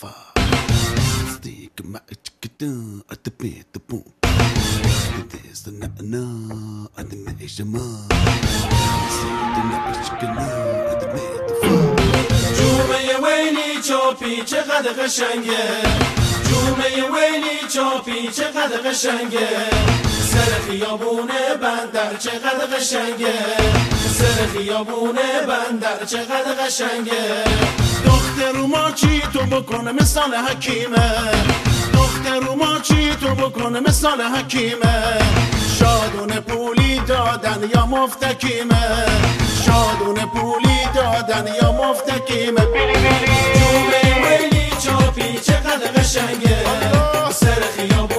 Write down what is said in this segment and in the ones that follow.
far. Stick my chicken at the bit the boom. This the na na at the measure man. Stick the na chicken at the bit the boom. جومه وینی چاپی چقدر قشنگه جومه وینی چاپی چقدر قشنگه سر خیابونه بندر چقدر قشنگه سر خیابونه بندر چقدر قشنگه دختر ما چی تو بکنه؟ مثال حکیمه. دختر ما چی تو بکنه؟ مثال حکیمه. شادون پولی دادن یا مفتکیمه؟ شادون پولی دادن یا مفتکیمه؟ بیلی بیلی. جومه ویلی چاپی چقدر قشنگه سر خیابون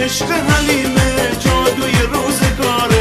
عشق حلیمه جادوی روزگاره